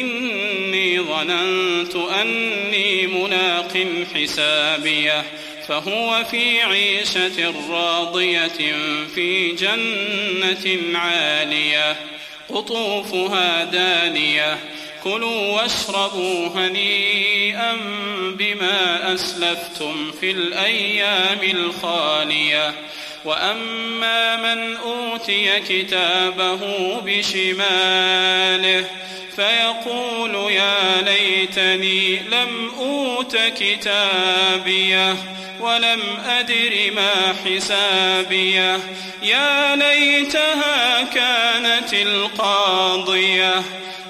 إني ظننت أني ملاق حسابيه فهو في عيشة راضية في جنة عالية قطوفها دانية كلوا واشربوا هنيئا بما أسلفتم في الأيام الخالية. وأما من أوتي كتابه بشماله فيقول يا ليتني لم أوت كتابيه ولم أدر ما حسابيه. يا ليتها كانت القاضية.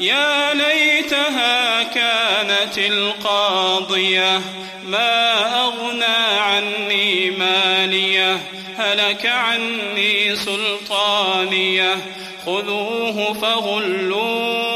يا ليتها كانت القاضية. ما أغنى عني مالية. هلك عني سلطانية. خذوه فغلوه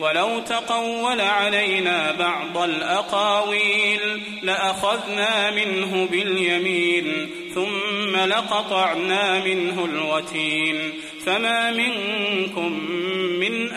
ولو تقول علينا بعض الأقاويل لأخذنا منه باليمين ثم لقطعنا منه الوتين فما منكم من